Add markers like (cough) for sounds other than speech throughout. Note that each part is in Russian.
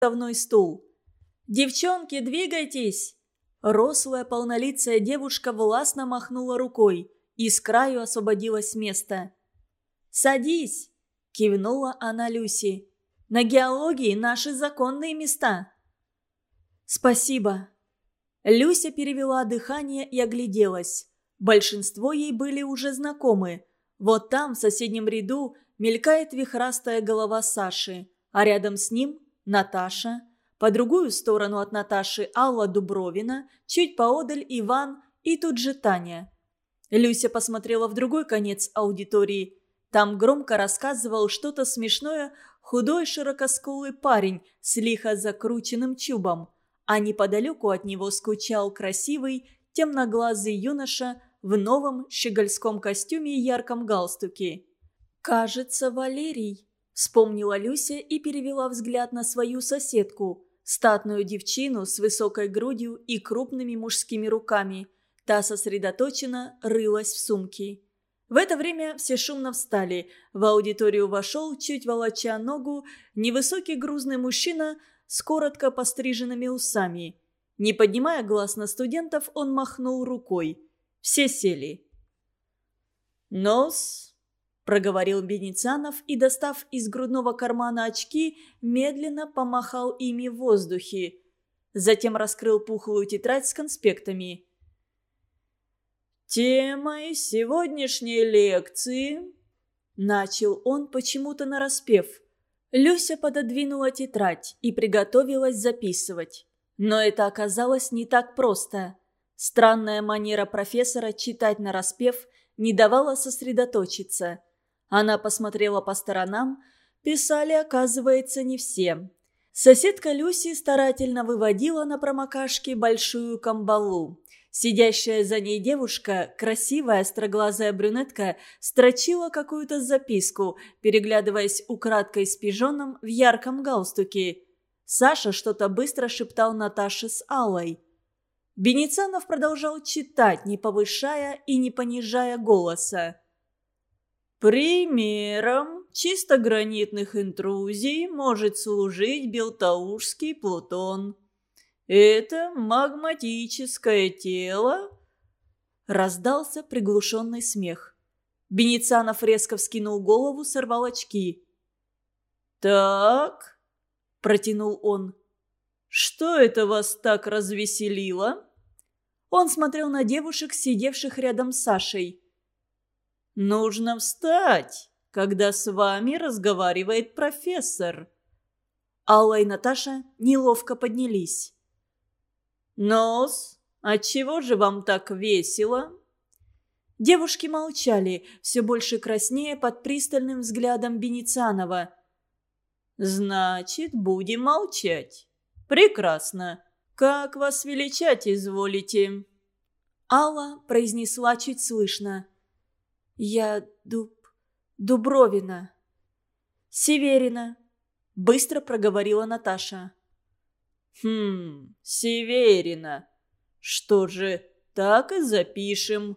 давной стул. «Девчонки, двигайтесь!» Рослая полнолицая девушка властно махнула рукой и с краю освободилась место. «Садись!» – кивнула она Люси. «На геологии наши законные места!» «Спасибо!» Люся перевела дыхание и огляделась. Большинство ей были уже знакомы. Вот там, в соседнем ряду, мелькает вихрастая голова Саши, а рядом с ним – Наташа. По другую сторону от Наташи Алла Дубровина, чуть поодаль Иван и тут же Таня. Люся посмотрела в другой конец аудитории. Там громко рассказывал что-то смешное худой широкоскулый парень с лихо закрученным чубом – а неподалеку от него скучал красивый, темноглазый юноша в новом щегольском костюме и ярком галстуке. «Кажется, Валерий», – вспомнила Люся и перевела взгляд на свою соседку, статную девчину с высокой грудью и крупными мужскими руками. Та сосредоточенно рылась в сумке. В это время все шумно встали. В аудиторию вошел, чуть волоча ногу, невысокий грузный мужчина с коротко постриженными усами. Не поднимая глаз на студентов, он махнул рукой. Все сели. «Нос», — проговорил Беницанов и, достав из грудного кармана очки, медленно помахал ими в воздухе. Затем раскрыл пухлую тетрадь с конспектами. «Темой сегодняшней лекции...» Начал он почему-то нараспев. Люся пододвинула тетрадь и приготовилась записывать. Но это оказалось не так просто. Странная манера профессора читать на распев не давала сосредоточиться. Она посмотрела по сторонам. Писали, оказывается, не все. Соседка Люси старательно выводила на промокашке большую камбалу. Сидящая за ней девушка, красивая остроглазая брюнетка, строчила какую-то записку, переглядываясь украдкой с пижоном в ярком галстуке. Саша что-то быстро шептал Наташе с Аллой. Беницанов продолжал читать, не повышая и не понижая голоса. Примером чисто гранитных интрузий может служить Белтаушский Плутон. Это магматическое тело?» Раздался приглушенный смех. Беницанов резко вскинул голову, сорвал очки. «Так», — протянул он, — «что это вас так развеселило?» Он смотрел на девушек, сидевших рядом с Сашей. «Нужно встать, когда с вами разговаривает профессор». Алла и Наташа неловко поднялись. «Нос, отчего же вам так весело?» Девушки молчали, все больше краснее под пристальным взглядом Беницанова. «Значит, будем молчать. Прекрасно. Как вас величать изволите?» Алла произнесла чуть слышно. «Я Дуб... Дубровина». «Северина», — быстро проговорила Наташа. «Хм, Северина. Что же, так и запишем».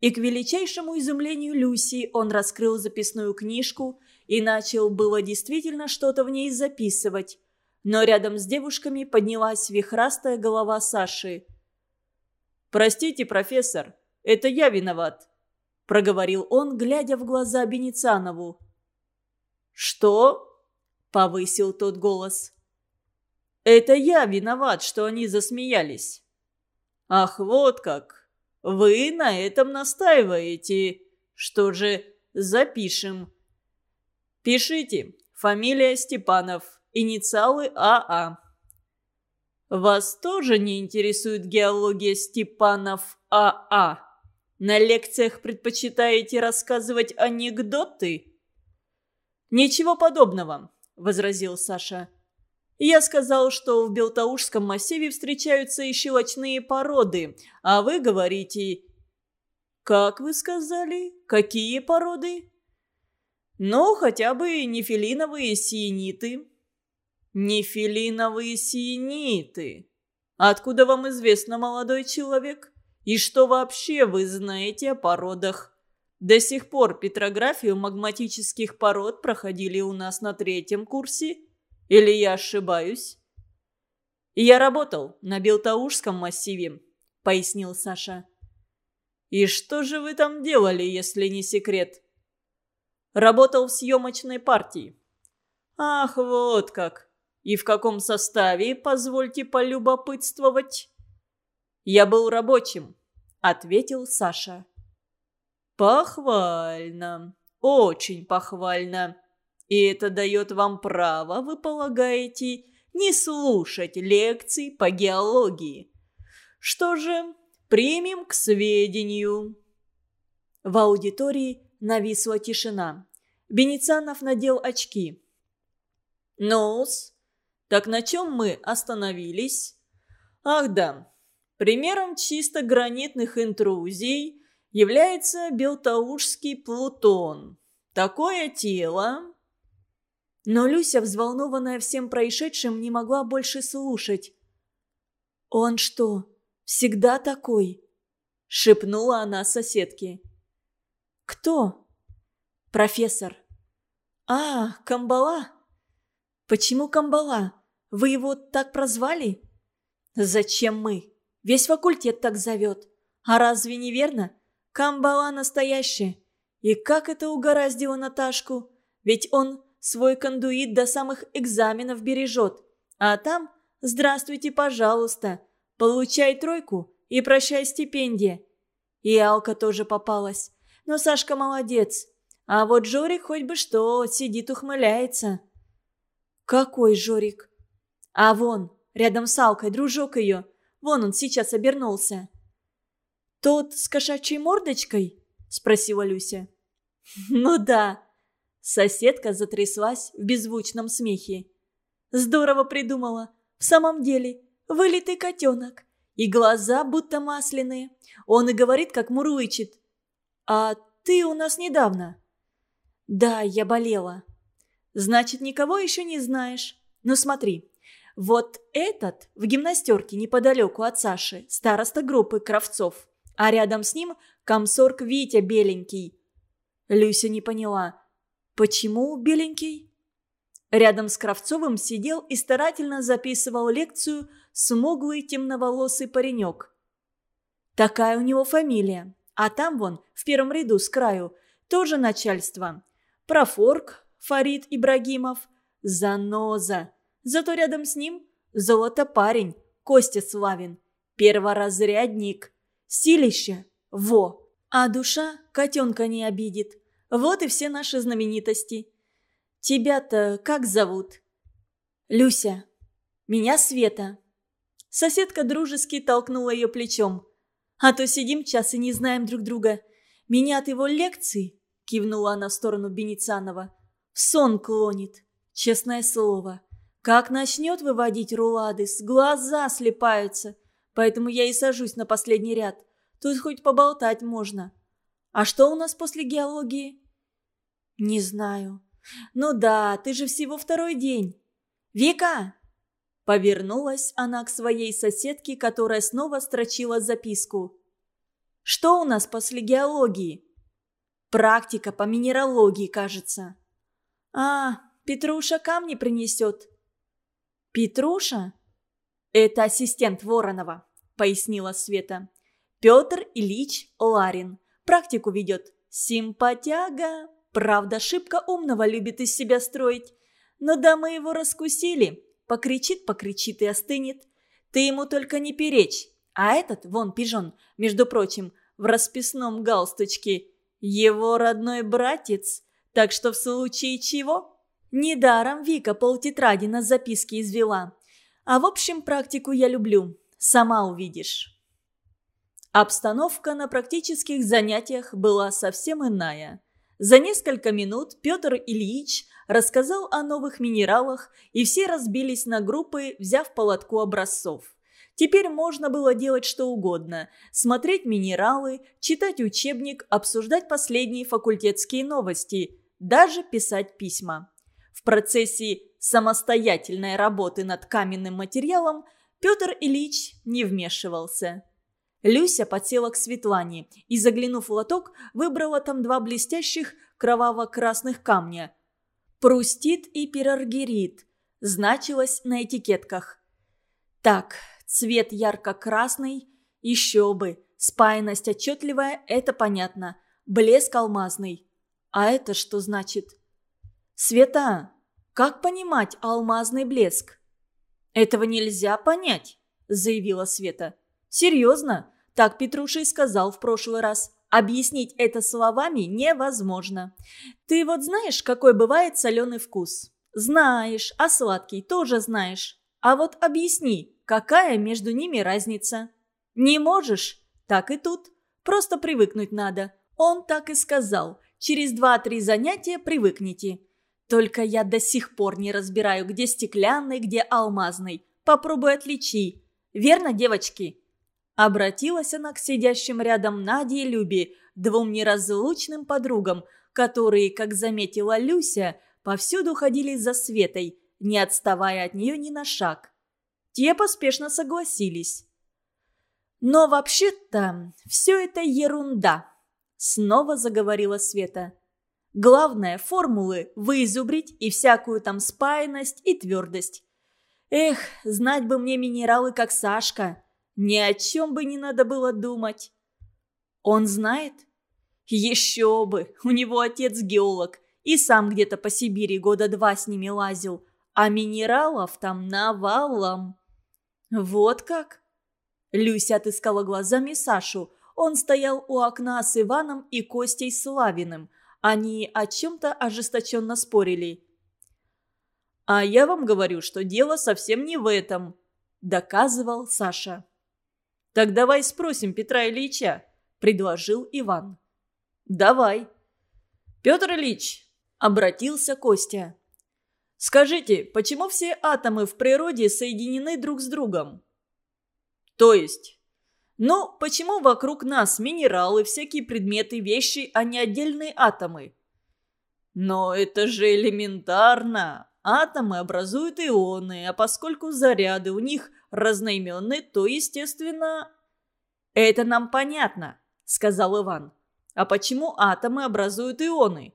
И к величайшему изумлению Люси он раскрыл записную книжку и начал было действительно что-то в ней записывать. Но рядом с девушками поднялась вихрастая голова Саши. «Простите, профессор, это я виноват», – проговорил он, глядя в глаза Беницанову. «Что?» – повысил тот голос. Это я виноват, что они засмеялись. Ах, вот как. Вы на этом настаиваете. Что же, запишем. Пишите. Фамилия Степанов. Инициалы АА. Вас тоже не интересует геология Степанов АА? На лекциях предпочитаете рассказывать анекдоты? Ничего подобного, возразил Саша. Я сказал, что в Белтаушском массиве встречаются и щелочные породы, а вы говорите... Как вы сказали? Какие породы? Ну, хотя бы нефилиновые сиениты. Нефилиновые сиениты. Откуда вам известно, молодой человек? И что вообще вы знаете о породах? До сих пор петрографию магматических пород проходили у нас на третьем курсе – Или я ошибаюсь?» «Я работал на Белтаушском массиве», — пояснил Саша. «И что же вы там делали, если не секрет?» «Работал в съемочной партии». «Ах, вот как! И в каком составе, позвольте полюбопытствовать?» «Я был рабочим», — ответил Саша. «Похвально, очень похвально. И это дает вам право, вы полагаете, не слушать лекций по геологии. Что же, примем к сведению». В аудитории нависла тишина. Беницанов надел очки. «Ну-с, так на чем мы остановились?» «Ах да, примером чисто гранитных интрузий является Белтаушский Плутон. Такое тело...» Но Люся, взволнованная всем происшедшим, не могла больше слушать. «Он что, всегда такой?» — шепнула она соседке. «Кто?» «Профессор». «А, Камбала?» «Почему Камбала? Вы его так прозвали?» «Зачем мы? Весь факультет так зовет. А разве не верно? Камбала настоящая. И как это угораздило Наташку? Ведь он свой кондуит до самых экзаменов бережет. А там «Здравствуйте, пожалуйста». Получай тройку и прощай стипендия. И Алка тоже попалась. Но Сашка молодец. А вот Жорик хоть бы что, сидит ухмыляется. «Какой Жорик?» «А вон, рядом с Алкой, дружок ее. Вон он сейчас обернулся». «Тот с кошачьей мордочкой?» – спросила Люся. (laughs) «Ну да». Соседка затряслась в беззвучном смехе. «Здорово придумала. В самом деле, вылитый котенок. И глаза будто масляные. Он и говорит, как мурлычет. А ты у нас недавно?» «Да, я болела». Значит, никого еще не знаешь. Ну смотри, вот этот в гимнастерке неподалеку от Саши, староста группы Кравцов, а рядом с ним комсорг Витя Беленький. Люся не поняла, почему Беленький? Рядом с Кравцовым сидел и старательно записывал лекцию смуглый темноволосый паренек. Такая у него фамилия. А там вон, в первом ряду с краю, тоже начальство. Профорг, Фарид Ибрагимов. Заноза. Зато рядом с ним золото-парень Костя Славин. Перворазрядник. Силище. Во. А душа котенка не обидит. Вот и все наши знаменитости. Тебя-то как зовут? Люся. Меня Света. Соседка дружески толкнула ее плечом. А то сидим час и не знаем друг друга. Меня от его лекции, кивнула она в сторону Беницанова, в сон клонит, честное слово. Как начнет выводить рулады, с глаза слепаются. Поэтому я и сажусь на последний ряд. Тут хоть поболтать можно. А что у нас после геологии? Не знаю. Ну да, ты же всего второй день. Вика! Повернулась она к своей соседке, которая снова строчила записку. Что у нас после геологии? Практика по минералогии, кажется. «А, Петруша камни принесет». «Петруша?» «Это ассистент Воронова», — пояснила Света. «Петр Ильич Ларин. Практику ведет. Симпатяга. Правда, шибко умного любит из себя строить. Но да мы его раскусили. Покричит, покричит и остынет. Ты ему только не перечь. А этот, вон, пижон, между прочим, в расписном галстучке. Его родной братец. Так что в случае чего? Недаром Вика полтетради на записке извела. А в общем, практику я люблю. Сама увидишь. Обстановка на практических занятиях была совсем иная. За несколько минут Петр Ильич рассказал о новых минералах, и все разбились на группы, взяв по лотку образцов. Теперь можно было делать что угодно – смотреть минералы, читать учебник, обсуждать последние факультетские новости – даже писать письма. Процессе самостоятельной работы над каменным материалом Петр Ильич не вмешивался. Люся подсела к Светлане и, заглянув в лоток, выбрала там два блестящих кроваво-красных камня. Прустит и пираргерит. значилось на этикетках. Так, цвет ярко-красный, еще бы, спаянность отчетливая, это понятно, блеск алмазный. А это что значит? Света, как понимать алмазный блеск? Этого нельзя понять, заявила Света. Серьезно, так Петруша и сказал в прошлый раз. Объяснить это словами невозможно. Ты вот знаешь, какой бывает соленый вкус? Знаешь, а сладкий тоже знаешь. А вот объясни, какая между ними разница? Не можешь? Так и тут. Просто привыкнуть надо. Он так и сказал. Через два-три занятия привыкните. Только я до сих пор не разбираю, где стеклянный, где алмазный. Попробуй отличи. Верно, девочки?» Обратилась она к сидящим рядом Наде и Любе, двум неразлучным подругам, которые, как заметила Люся, повсюду ходили за Светой, не отставая от нее ни на шаг. Те поспешно согласились. «Но вообще-то все это ерунда», — снова заговорила Света. «Главное — формулы выизубрить и всякую там спаянность и твердость. Эх, знать бы мне минералы, как Сашка. Ни о чем бы не надо было думать. Он знает? Еще бы, у него отец геолог, и сам где-то по Сибири года два с ними лазил, а минералов там навалом. Вот как? Люся отыскала глазами Сашу. Он стоял у окна с Иваном и Костей Славиным. Они о чем-то ожесточенно спорили. «А я вам говорю, что дело совсем не в этом», – доказывал Саша. «Так давай спросим Петра Ильича», – предложил Иван. «Давай». «Петр Ильич», – обратился Костя. «Скажите, почему все атомы в природе соединены друг с другом?» «То есть?» «Ну, почему вокруг нас минералы, всякие предметы, вещи, а не отдельные атомы?» «Но это же элементарно!» Атомы образуют ионы, а поскольку заряды у них разноименные, то, естественно... «Это нам понятно», — сказал Иван. «А почему атомы образуют ионы?»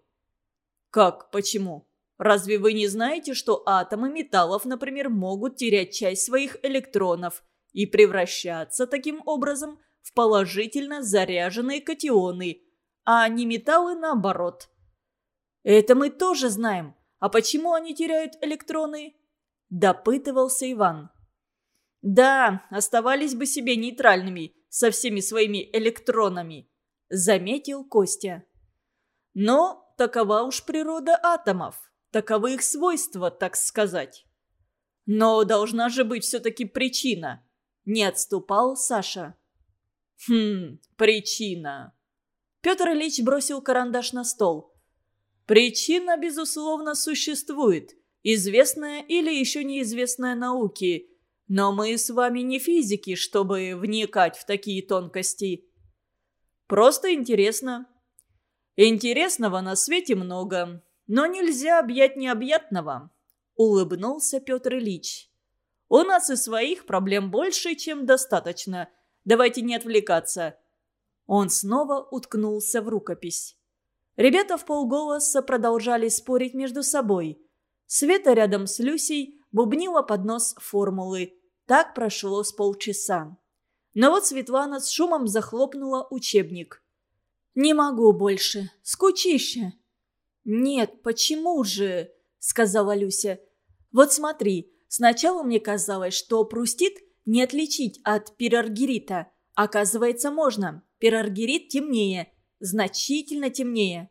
«Как почему? Разве вы не знаете, что атомы металлов, например, могут терять часть своих электронов и превращаться таким образом в положительно заряженные катионы, а не металлы наоборот?» «Это мы тоже знаем», а почему они теряют электроны?» – допытывался Иван. «Да, оставались бы себе нейтральными со всеми своими электронами», – заметил Костя. «Но такова уж природа атомов, таковы их свойства, так сказать». «Но должна же быть все-таки причина», – не отступал Саша. «Хм, причина». Петр Ильич бросил карандаш на стол – Причина, безусловно, существует, известная или еще неизвестная науке. Но мы с вами не физики, чтобы вникать в такие тонкости. Просто интересно. Интересного на свете много, но нельзя объять необъятного, улыбнулся Петр Ильич. У нас и своих проблем больше, чем достаточно. Давайте не отвлекаться. Он снова уткнулся в рукопись. Ребята в полголоса продолжали спорить между собой. Света рядом с Люсей бубнила под нос формулы. Так прошло с полчаса. Но вот Светлана с шумом захлопнула учебник. «Не могу больше. Скучище». «Нет, почему же?» – сказала Люся. «Вот смотри, сначала мне казалось, что прустит не отличить от пираргирита. Оказывается, можно. Пираргирит темнее, значительно темнее.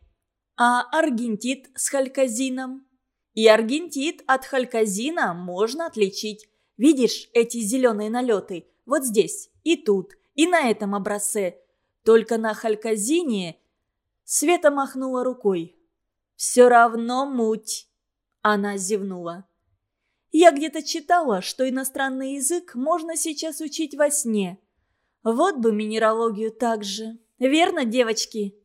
А аргентит с халькозином? И аргентит от халькозина можно отличить. Видишь эти зеленые налеты? Вот здесь, и тут, и на этом образце. Только на халькозине... Света махнула рукой. «Все равно муть!» Она зевнула. «Я где-то читала, что иностранный язык можно сейчас учить во сне. Вот бы минералогию так же. Верно, девочки?»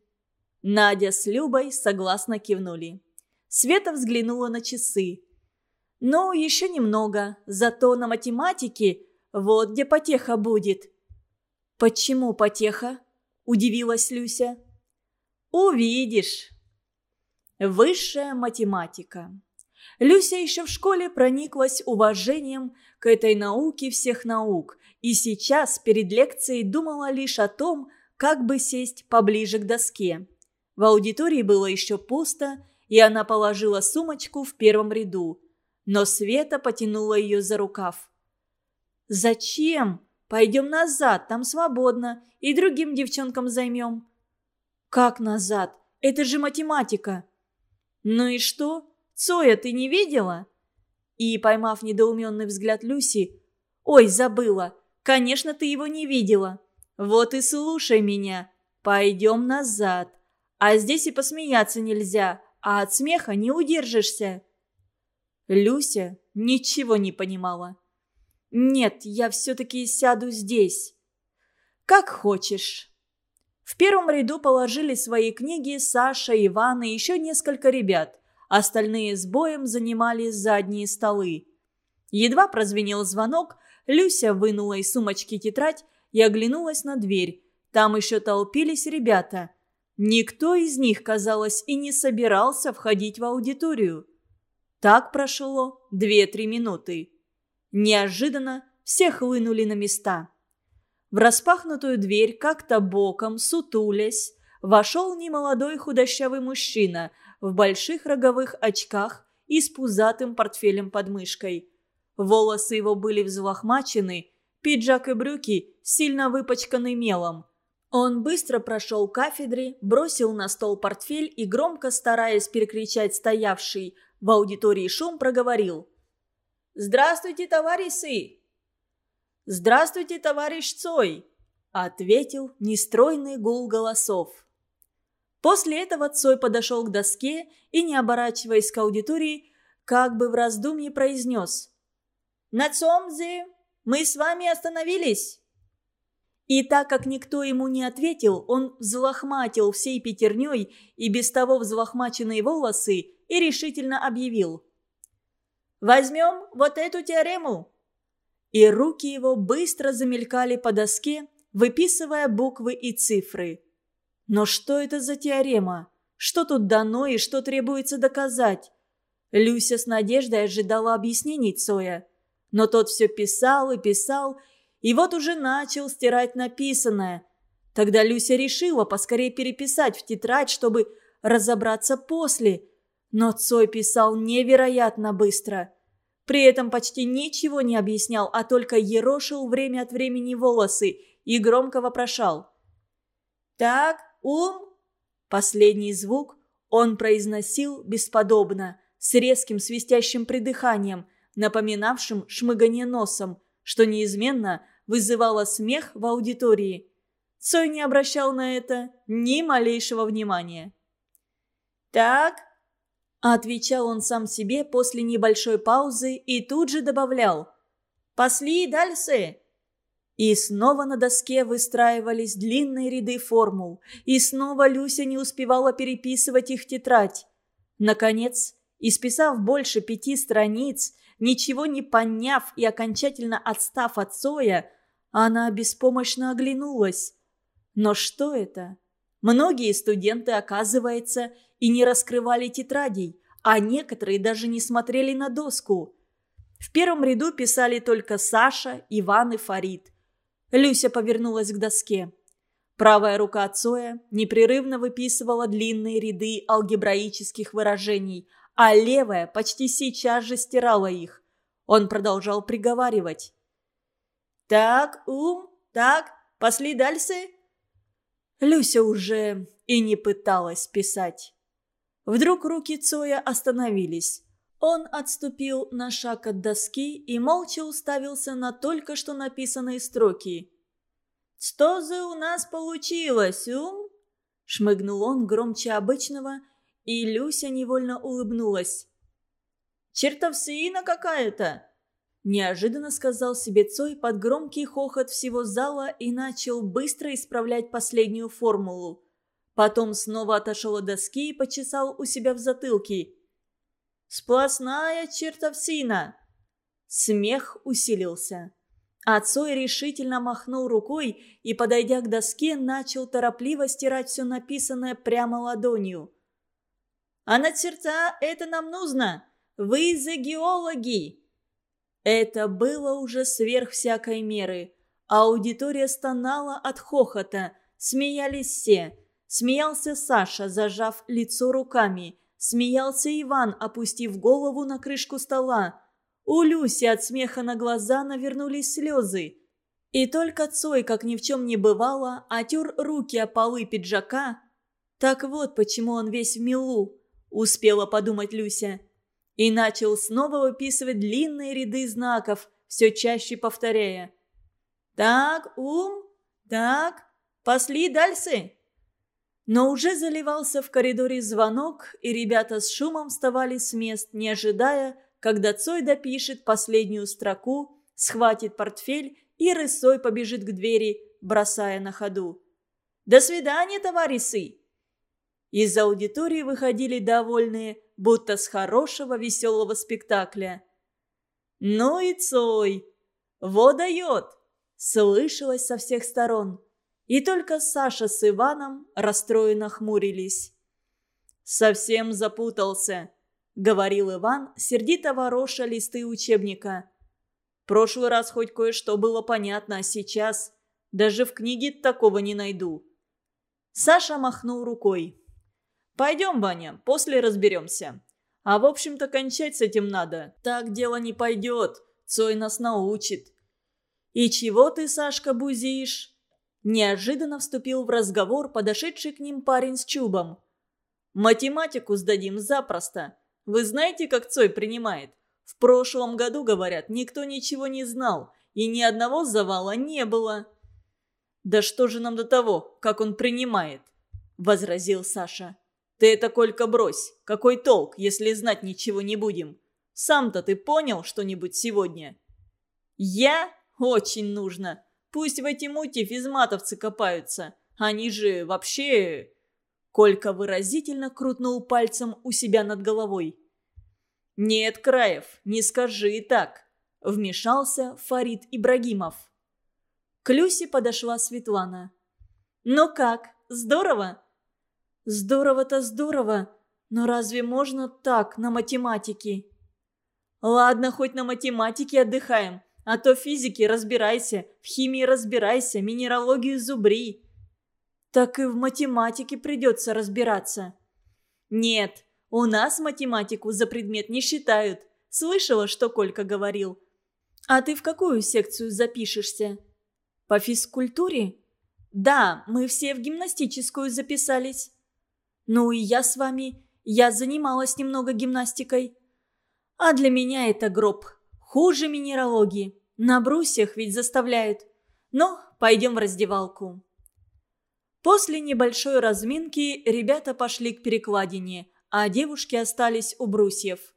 Надя с Любой согласно кивнули. Света взглянула на часы. «Ну, еще немного, зато на математике вот где потеха будет». «Почему потеха?» – удивилась Люся. «Увидишь». Высшая математика. Люся еще в школе прониклась уважением к этой науке всех наук и сейчас перед лекцией думала лишь о том, как бы сесть поближе к доске. В аудитории было еще пусто, и она положила сумочку в первом ряду. Но Света потянула ее за рукав. «Зачем? Пойдем назад, там свободно, и другим девчонкам займем». «Как назад? Это же математика». «Ну и что? Цоя ты не видела?» И, поймав недоуменный взгляд Люси, «Ой, забыла. Конечно, ты его не видела. Вот и слушай меня. Пойдем назад. А здесь и посмеяться нельзя, а от смеха не удержишься». Люся ничего не понимала. «Нет, я все-таки сяду здесь». «Как хочешь». В первом ряду положили свои книги Саша, Иван и еще несколько ребят. Остальные с боем занимали задние столы. Едва прозвенел звонок, Люся вынула из сумочки тетрадь и оглянулась на дверь. Там еще толпились ребята. Никто из них, казалось, и не собирался входить в аудиторию. Так прошло две-три минуты. Неожиданно все хлынули на места. В распахнутую дверь как-то боком, сутулясь, вошел немолодой худощавый мужчина в больших роговых очках и с пузатым портфелем под мышкой. Волосы его были взлохмачены, пиджак и брюки сильно выпачканы мелом. Он быстро прошел кафедре, бросил на стол портфель и, громко стараясь перекричать стоявший в аудитории шум, проговорил. «Здравствуйте, товарищи! «Здравствуйте, товарищ Цой!» – ответил нестройный гул голосов. После этого Цой подошел к доске и, не оборачиваясь к аудитории, как бы в раздумье произнес «На Цомзе мы с вами остановились!» И так как никто ему не ответил, он взлохматил всей пятерней и без того взлохмаченные волосы и решительно объявил. «Возьмем вот эту теорему и руки его быстро замелькали по доске, выписывая буквы и цифры. Но что это за теорема? Что тут дано и что требуется доказать? Люся с надеждой ожидала объяснений Цоя. Но тот все писал и писал, и вот уже начал стирать написанное. Тогда Люся решила поскорее переписать в тетрадь, чтобы разобраться после. Но Цой писал невероятно быстро – при этом почти ничего не объяснял, а только ерошил время от времени волосы и громко вопрошал. «Так, ум?» Последний звук он произносил бесподобно, с резким свистящим придыханием, напоминавшим шмыгание носом, что неизменно вызывало смех в аудитории. Цой не обращал на это ни малейшего внимания. «Так, Отвечал он сам себе после небольшой паузы и тут же добавлял «Пошли дальше!» И снова на доске выстраивались длинные ряды формул, и снова Люся не успевала переписывать их в тетрадь. Наконец, исписав больше пяти страниц, ничего не поняв и окончательно отстав от Соя, она беспомощно оглянулась. Но что это? Многие студенты, оказывается, и не раскрывали тетрадей, а некоторые даже не смотрели на доску. В первом ряду писали только Саша, Иван и Фарид. Люся повернулась к доске. Правая рука Цоя непрерывно выписывала длинные ряды алгебраических выражений, а левая почти сейчас же стирала их. Он продолжал приговаривать. «Так, ум, так, пошли дальше?» Люся уже и не пыталась писать. Вдруг руки Цоя остановились. Он отступил на шаг от доски и молча уставился на только что написанные строки. «Что же у нас получилось, ум?» Шмыгнул он громче обычного, и Люся невольно улыбнулась. «Чертовщина какая-то!» Неожиданно сказал себе Цой под громкий хохот всего зала и начал быстро исправлять последнюю формулу. Потом снова отошел от доски и почесал у себя в затылке. «Сплошная чертовщина!» Смех усилился. А Цой решительно махнул рукой и, подойдя к доске, начал торопливо стирать все написанное прямо ладонью. «А на черта это нам нужно! Вы зоогеологи!» Это было уже сверх всякой меры. Аудитория стонала от хохота, смеялись все. Смеялся Саша, зажав лицо руками. Смеялся Иван, опустив голову на крышку стола. У Люси от смеха на глаза навернулись слезы. И только Цой, как ни в чем не бывало, отер руки о полы пиджака. «Так вот, почему он весь в милу», — успела подумать Люся. И начал снова выписывать длинные ряды знаков, все чаще повторяя. «Так, ум, так, пошли дальше». Но уже заливался в коридоре звонок, и ребята с шумом вставали с мест, не ожидая, когда Цой допишет последнюю строку, схватит портфель и рысой побежит к двери, бросая на ходу. «До свидания, товарищи!» Из аудитории выходили довольные, будто с хорошего веселого спектакля. «Ну и Цой! Во дает!» Слышалось со всех сторон. И только Саша с Иваном расстроенно хмурились. «Совсем запутался», — говорил Иван, сердито вороша листы учебника. «Прошлый раз хоть кое-что было понятно, а сейчас даже в книге такого не найду». Саша махнул рукой. «Пойдем, Ваня, после разберемся. А в общем-то кончать с этим надо. Так дело не пойдет. Цой нас научит». «И чего ты, Сашка, бузишь?» Неожиданно вступил в разговор подошедший к ним парень с чубом. «Математику сдадим запросто. Вы знаете, как Цой принимает? В прошлом году, говорят, никто ничего не знал, и ни одного завала не было». «Да что же нам до того, как он принимает?» – возразил Саша. «Ты это, Колька, брось. Какой толк, если знать ничего не будем? Сам-то ты понял что-нибудь сегодня?» «Я? Очень нужно. Пусть в эти мути физматовцы копаются. Они же вообще...» Колька выразительно крутнул пальцем у себя над головой. «Нет, Краев, не скажи так», — вмешался Фарид Ибрагимов. К Люсе подошла Светлана. «Ну как, здорово?» «Здорово-то здорово, но разве можно так на математике?» «Ладно, хоть на математике отдыхаем, а то физики разбирайся, в химии разбирайся, минералогию зубри. Так и в математике придется разбираться. Нет, у нас математику за предмет не считают. Слышала, что Колька говорил. А ты в какую секцию запишешься? По физкультуре? Да, мы все в гимнастическую записались. Ну и я с вами. Я занималась немного гимнастикой. А для меня это гроб. Хуже минералогии. На брусьях ведь заставляют. Ну, пойдем в раздевалку. После небольшой разминки ребята пошли к перекладине, а девушки остались у брусьев.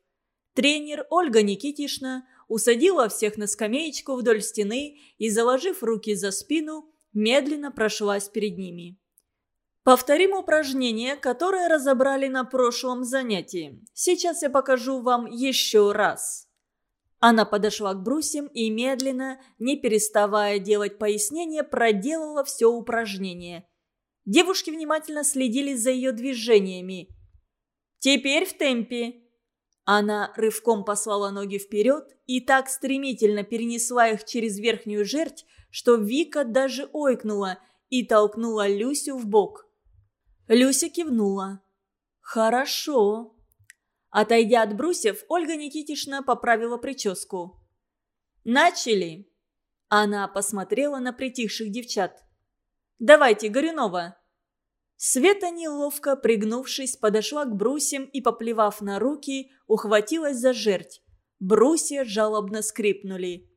Тренер Ольга Никитишна усадила всех на скамеечку вдоль стены и, заложив руки за спину, медленно прошлась перед ними. Повторим упражнение, которое разобрали на прошлом занятии. Сейчас я покажу вам еще раз. Она подошла к брусьям и медленно, не переставая делать пояснения, проделала все упражнение. Девушки внимательно следили за ее движениями. «Теперь в темпе!» Она рывком послала ноги вперед и так стремительно перенесла их через верхнюю жерть, что Вика даже ойкнула и толкнула Люсю в бок. Люся кивнула. «Хорошо». Отойдя от брусьев, Ольга Никитишна поправила прическу. «Начали!» Она посмотрела на притихших девчат. «Давайте, Горюнова!» Света, неловко пригнувшись, подошла к брусьям и, поплевав на руки, ухватилась за жерть. Брусья жалобно скрипнули.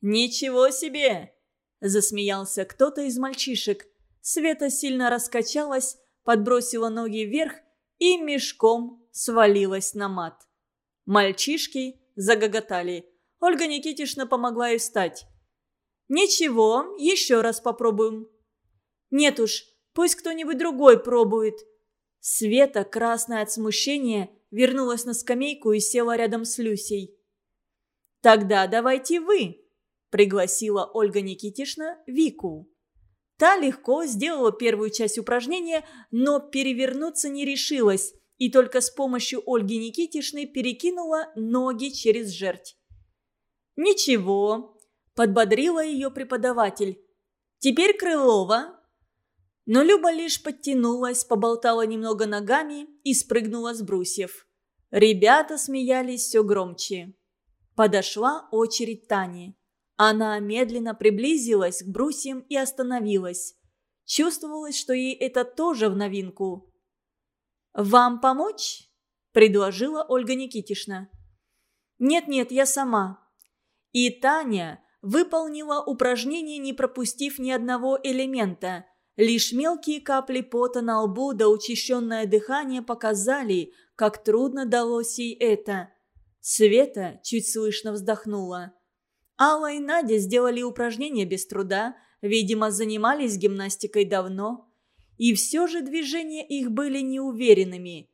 «Ничего себе!» – засмеялся кто-то из мальчишек. Света сильно раскачалась, подбросила ноги вверх и мешком свалилась на мат. Мальчишки загоготали. Ольга Никитишна помогла ей встать. «Ничего, еще раз попробуем». «Нет уж, пусть кто-нибудь другой пробует». Света, красная от смущения, вернулась на скамейку и села рядом с Люсей. «Тогда давайте вы», – пригласила Ольга Никитишна Вику. Та легко сделала первую часть упражнения, но перевернуться не решилась и только с помощью Ольги Никитишны перекинула ноги через жерть. «Ничего», – подбодрила ее преподаватель. «Теперь Крылова». Но Люба лишь подтянулась, поболтала немного ногами и спрыгнула с брусьев. Ребята смеялись все громче. Подошла очередь Тани. Она медленно приблизилась к брусьям и остановилась. Чувствовалось, что ей это тоже в новинку. «Вам помочь?» – предложила Ольга Никитишна. «Нет-нет, я сама». И Таня выполнила упражнение, не пропустив ни одного элемента. Лишь мелкие капли пота на лбу да учащенное дыхание показали, как трудно далось ей это. Света чуть слышно вздохнула. Алла и Надя сделали упражнения без труда, видимо, занимались гимнастикой давно. И все же движения их были неуверенными.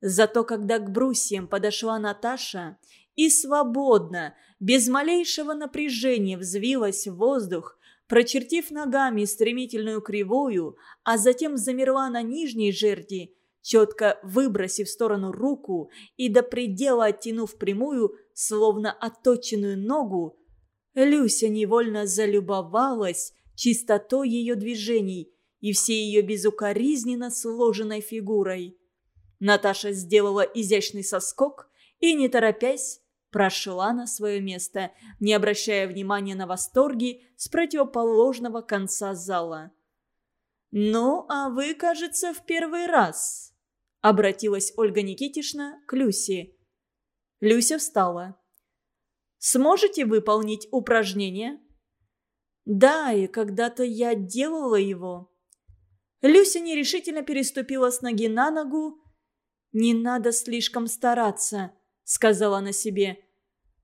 Зато когда к брусьям подошла Наташа и свободно, без малейшего напряжения взвилась в воздух, прочертив ногами стремительную кривую, а затем замерла на нижней жерди, четко выбросив в сторону руку и до предела оттянув прямую, словно отточенную ногу, Люся невольно залюбовалась чистотой ее движений и всей ее безукоризненно сложенной фигурой. Наташа сделала изящный соскок и, не торопясь, прошла на свое место, не обращая внимания на восторги с противоположного конца зала. «Ну, а вы, кажется, в первый раз», — обратилась Ольга Никитишна к Люсе. Люся встала. «Сможете выполнить упражнение?» «Да, и когда-то я делала его». Люся нерешительно переступила с ноги на ногу. «Не надо слишком стараться», — сказала она себе.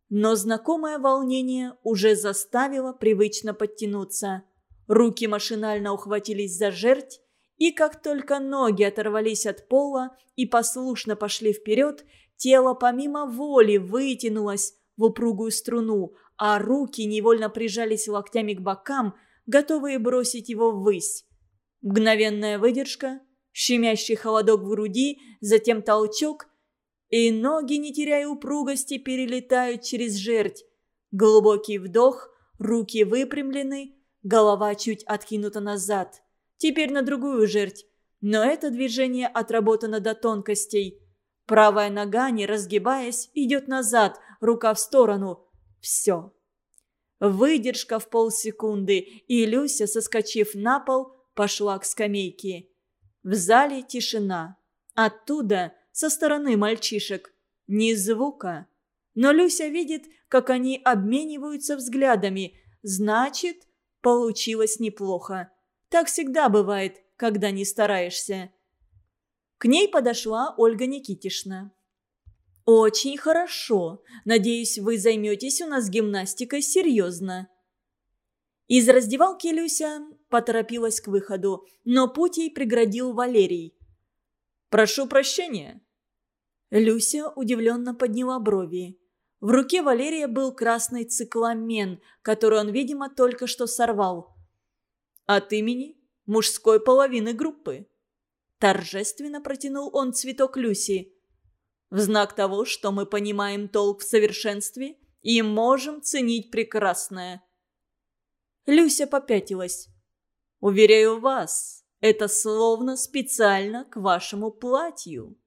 Но знакомое волнение уже заставило привычно подтянуться. Руки машинально ухватились за жерть, и как только ноги оторвались от пола и послушно пошли вперед, тело помимо воли вытянулось в упругую струну, а руки невольно прижались локтями к бокам, готовые бросить его ввысь. Мгновенная выдержка, щемящий холодок в груди, затем толчок, и ноги, не теряя упругости, перелетают через жерть. Глубокий вдох, руки выпрямлены, голова чуть откинута назад. Теперь на другую жерть. Но это движение отработано до тонкостей. Правая нога, не разгибаясь, идет назад, рука в сторону. Все. Выдержка в полсекунды, и Люся, соскочив на пол, пошла к скамейке. В зале тишина. Оттуда, со стороны мальчишек, ни звука. Но Люся видит, как они обмениваются взглядами. Значит, получилось неплохо. Так всегда бывает, когда не стараешься. К ней подошла Ольга Никитишна. «Очень хорошо. Надеюсь, вы займетесь у нас гимнастикой серьезно». Из раздевалки Люся поторопилась к выходу, но путь ей преградил Валерий. «Прошу прощения». Люся удивленно подняла брови. В руке Валерия был красный цикламен, который он, видимо, только что сорвал. «От имени мужской половины группы». Торжественно протянул он цветок Люси. В знак того, что мы понимаем толк в совершенстве и можем ценить прекрасное. Люся попятилась. «Уверяю вас, это словно специально к вашему платью».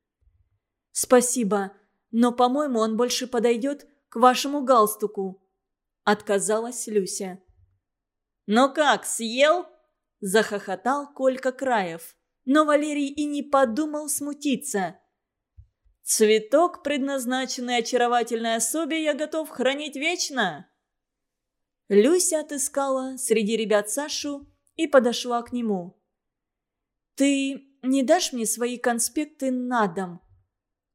«Спасибо, но, по-моему, он больше подойдет к вашему галстуку», — отказалась Люся. «Ну как, съел?» — захохотал Колька Краев. Но Валерий и не подумал смутиться. «Цветок, предназначенный очаровательной особе, я готов хранить вечно!» Люся отыскала среди ребят Сашу и подошла к нему. «Ты не дашь мне свои конспекты на дом?»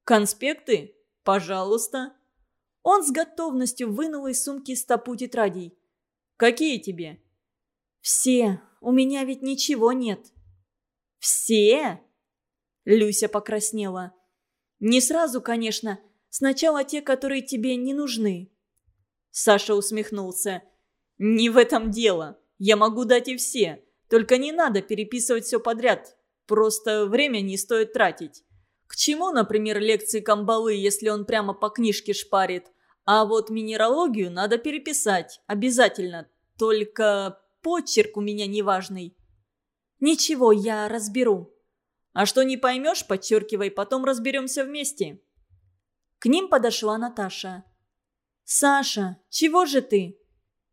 «Конспекты? Пожалуйста». Он с готовностью вынул из сумки стопу тетрадей. «Какие тебе?» «Все. У меня ведь ничего нет». «Все?» Люся покраснела. «Не сразу, конечно. Сначала те, которые тебе не нужны». Саша усмехнулся. «Не в этом дело. Я могу дать и все. Только не надо переписывать все подряд. Просто время не стоит тратить. К чему, например, лекции Камбалы, если он прямо по книжке шпарит? А вот минералогию надо переписать, обязательно. Только почерк у меня неважный. Ничего, я разберу. А что не поймешь, подчеркивай, потом разберемся вместе. К ним подошла Наташа. «Саша, чего же ты?»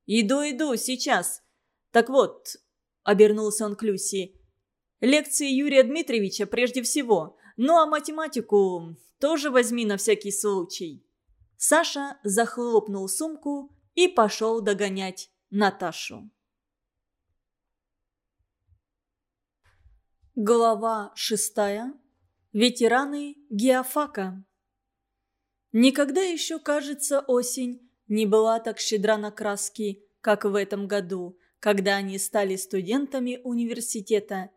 «Иду, иду, сейчас. Так вот», — обернулся он к Люси, — «лекции Юрия Дмитриевича прежде всего. Ну а математику тоже возьми на всякий случай». Саша захлопнул сумку и пошел догонять Наташу. Глава шестая. Ветераны Геофака. Никогда еще, кажется, осень не была так щедра на краски, как в этом году, когда они стали студентами университета.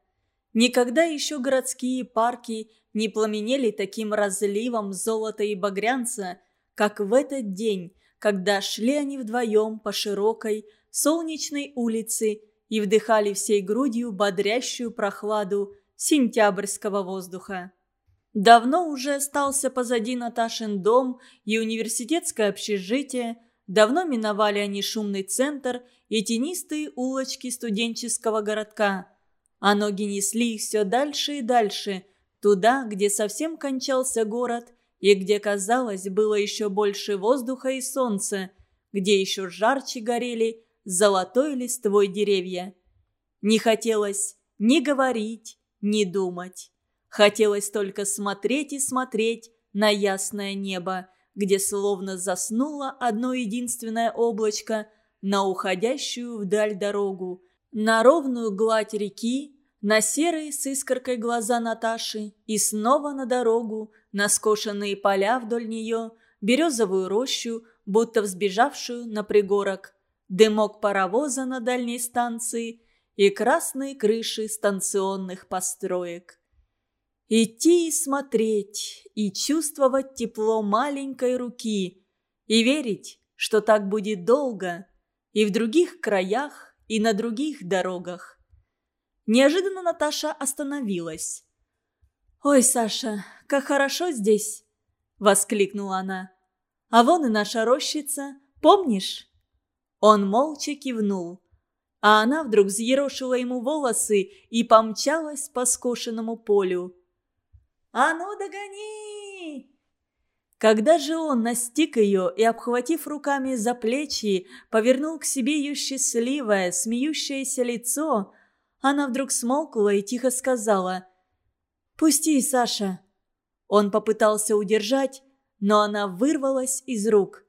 Никогда еще городские парки не пламенели таким разливом золота и багрянца, как в этот день, когда шли они вдвоем по широкой, солнечной улице и вдыхали всей грудью бодрящую прохладу сентябрьского воздуха. Давно уже остался позади Наташин дом и университетское общежитие, давно миновали они шумный центр и тенистые улочки студенческого городка, а ноги несли их все дальше и дальше, туда, где совсем кончался город и где, казалось, было еще больше воздуха и солнца, где еще жарче горели золотой листвой деревья. Не хотелось ни говорить, ни думать. Хотелось только смотреть и смотреть на ясное небо, где словно заснуло одно единственное облачко на уходящую вдаль дорогу, на ровную гладь реки, на серые с искоркой глаза Наташи и снова на дорогу, на скошенные поля вдоль нее, березовую рощу, будто взбежавшую на пригорок, дымок паровоза на дальней станции и красные крыши станционных построек. Идти и смотреть, и чувствовать тепло маленькой руки, и верить, что так будет долго, и в других краях, и на других дорогах. Неожиданно Наташа остановилась. «Ой, Саша, как хорошо здесь!» — воскликнула она. «А вон и наша рощица, помнишь?» Он молча кивнул, а она вдруг взъерошила ему волосы и помчалась по скошенному полю. «А ну, догони!» Когда же он настиг ее и, обхватив руками за плечи, повернул к себе ее счастливое, смеющееся лицо, она вдруг смолкла и тихо сказала «Пусти, Саша!» Он попытался удержать, но она вырвалась из рук.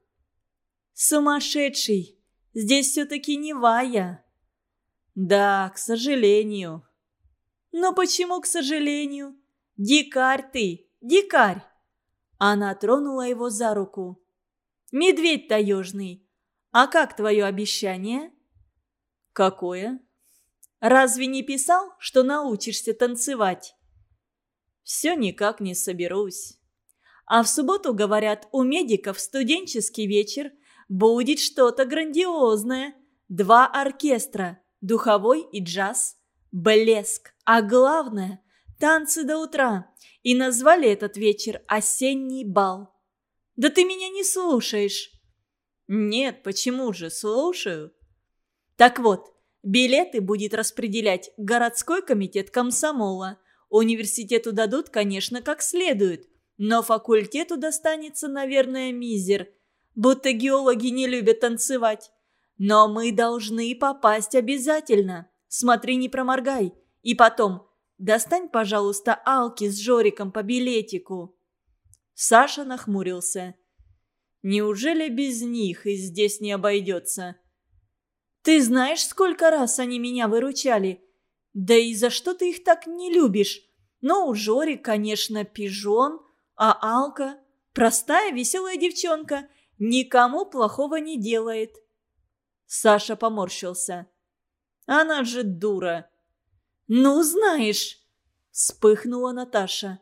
«Сумасшедший! Здесь все-таки не Вая!» «Да, к сожалению». «Но почему к сожалению?» «Дикарь ты! Дикарь!» Она тронула его за руку. «Медведь таежный! А как твое обещание?» «Какое?» «Разве не писал, что научишься танцевать?» «Все никак не соберусь». А в субботу, говорят, у медиков студенческий вечер. Будет что-то грандиозное. Два оркестра, духовой и джаз. Блеск. А главное, танцы до утра, и назвали этот вечер «Осенний бал». «Да ты меня не слушаешь!» «Нет, почему же, слушаю». «Так вот, билеты будет распределять городской комитет комсомола. Университету дадут, конечно, как следует, но факультету достанется, наверное, мизер, будто геологи не любят танцевать. Но мы должны попасть обязательно. Смотри, не проморгай. И потом, Достань, пожалуйста, Алки с Жориком по билетику». Саша нахмурился. «Неужели без них и здесь не обойдется?» «Ты знаешь, сколько раз они меня выручали? Да и за что ты их так не любишь? Ну, у Жорик, конечно, пижон, а Алка – простая, веселая девчонка, никому плохого не делает». Саша поморщился. «Она же дура. «Ну, знаешь!» – вспыхнула Наташа.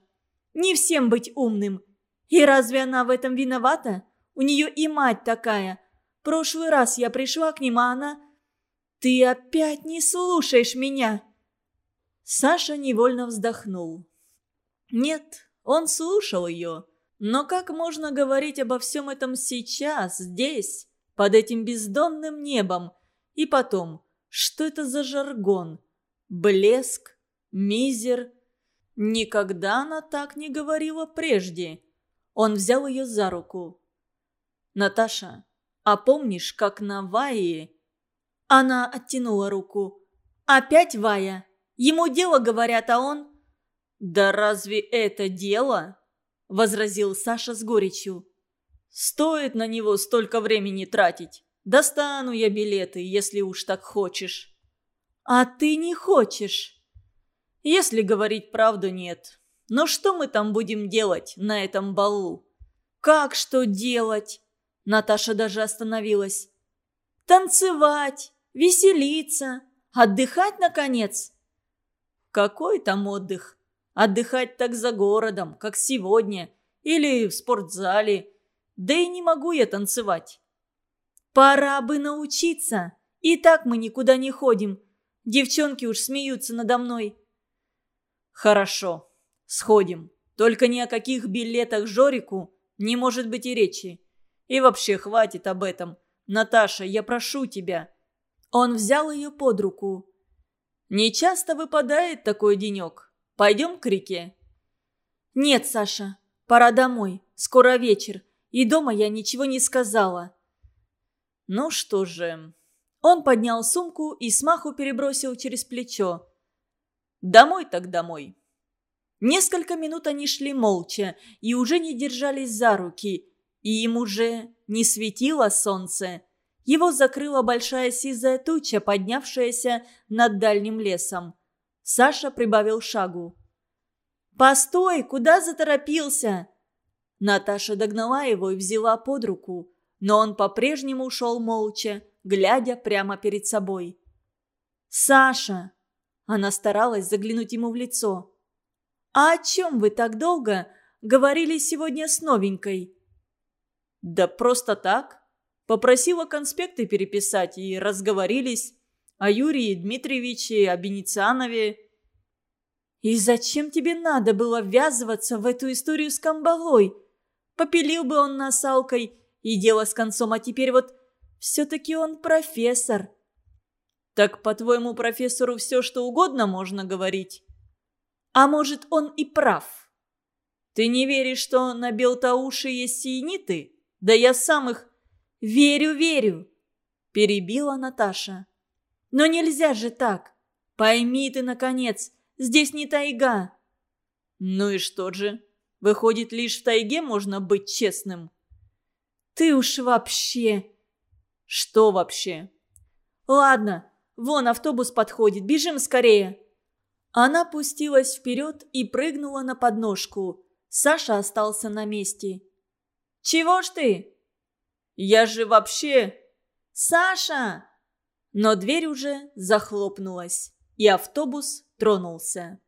«Не всем быть умным. И разве она в этом виновата? У нее и мать такая. Прошлый раз я пришла к ним, а она... Ты опять не слушаешь меня!» Саша невольно вздохнул. Нет, Он слушал ее. Но как можно говорить обо всем этом сейчас, здесь, под этим бездонным небом? И потом, что это за жаргон? Блеск? Мизер? Никогда она так не говорила прежде. Он взял ее за руку. «Наташа, а помнишь, как на Вае...» Она оттянула руку. «Опять Вая? Ему дело говорят, а он...» «Да разве это дело?» – возразил Саша с горечью. «Стоит на него столько времени тратить. Достану я билеты, если уж так хочешь». «А ты не хочешь?» «Если говорить правду, нет. Но что мы там будем делать на этом балу?» «Как что делать?» Наташа даже остановилась. «Танцевать, веселиться, отдыхать, наконец». «Какой там отдых? Отдыхать так за городом, как сегодня, или в спортзале. Да и не могу я танцевать». «Пора бы научиться. И так мы никуда не ходим. Девчонки уж смеются надо мной». «Хорошо, сходим. Только ни о каких билетах Жорику не может быть и речи. И вообще хватит об этом. Наташа, я прошу тебя». Он взял ее под руку. «Не часто выпадает такой денек. Пойдем к реке?» «Нет, Саша, пора домой. Скоро вечер. И дома я ничего не сказала». «Ну что же...» Он поднял сумку и смаху перебросил через плечо. «Домой так домой». Несколько минут они шли молча и уже не держались за руки, и им уже не светило солнце. Его закрыла большая сизая туча, поднявшаяся над дальним лесом. Саша прибавил шагу. «Постой! Куда заторопился?» Наташа догнала его и взяла под руку, но он по-прежнему ушел молча, глядя прямо перед собой. «Саша!» Она старалась заглянуть ему в лицо. «А о чем вы так долго говорили сегодня с новенькой?» «Да просто так. Попросила конспекты переписать и разговорились о Юрии Дмитриевиче, о Беницанове. «И зачем тебе надо было ввязываться в эту историю с Камбалой? Попилил бы он нас Алкой, и дело с концом, а теперь вот все-таки он профессор». «Так, по-твоему, профессору все, что угодно можно говорить?» «А может, он и прав?» «Ты не веришь, что на Белтауши есть сиениты? Да я сам их...» «Верю, верю!» – перебила Наташа. «Но нельзя же так! Пойми ты, наконец, здесь не тайга!» «Ну и что же? Выходит, лишь в тайге можно быть честным?» «Ты уж вообще...» «Что вообще?» «Ладно, вон автобус подходит, бежим скорее!» Она пустилась вперед и прыгнула на подножку. Саша остался на месте. «Чего ж ты?» Я же вообще...» «Саша!» Но дверь уже захлопнулась, и автобус тронулся.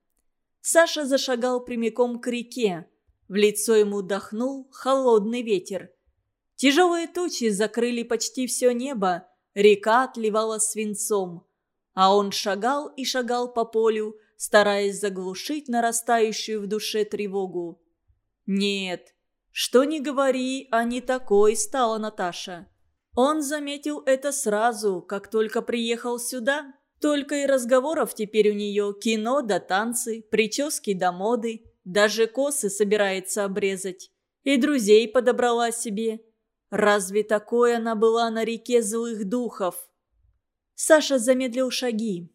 Саша зашагал прямиком к реке. В лицо ему дохнул холодный ветер. Тяжелые тучи закрыли почти все небо, река отливала свинцом. А он шагал и шагал по полю, стараясь заглушить нарастающую в душе тревогу. Нет, что ни говори, а не такой стала Наташа. Он заметил это сразу, как только приехал сюда. Только и разговоров теперь у нее кино да танцы, прически да моды. Даже косы собирается обрезать. И друзей подобрала себе. Разве такое она была на реке злых духов? Саша замедлил шаги.